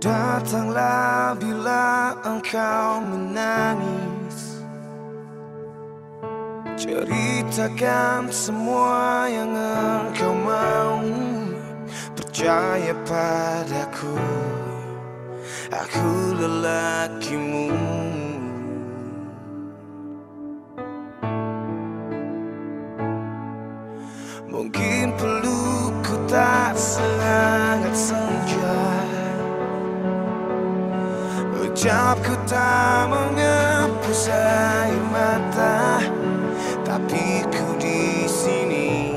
Datanglah bila engkau menangis. Ceritakan semua yang engkau mau. Percaya padaku. Aku lelakimu. Mungkin perlu ku tak selalu Ucap ku tak menghapus air mata Tapi ku di sini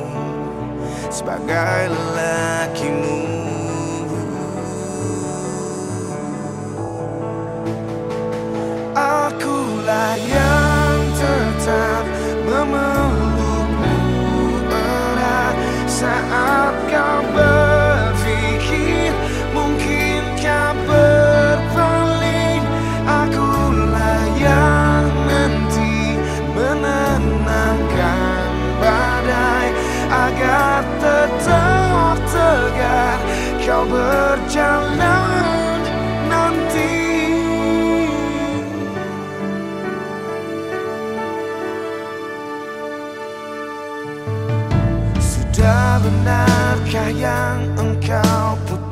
Sebagai lelakimu Akulah yang tetap memelukmu erat saat berjalan nanti. Sudah benarkah yang engkau putuskan?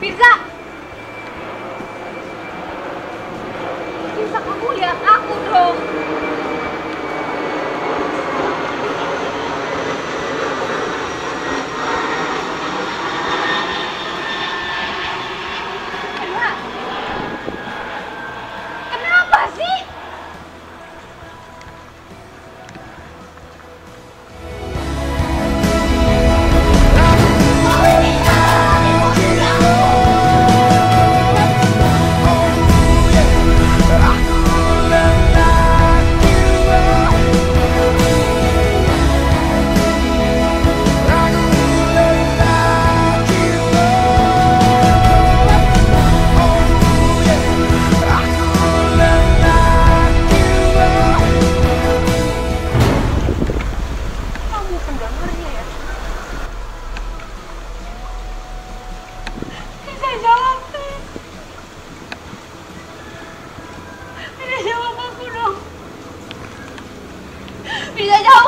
Pizza. Pizza kamu lihat aku dong. 给大家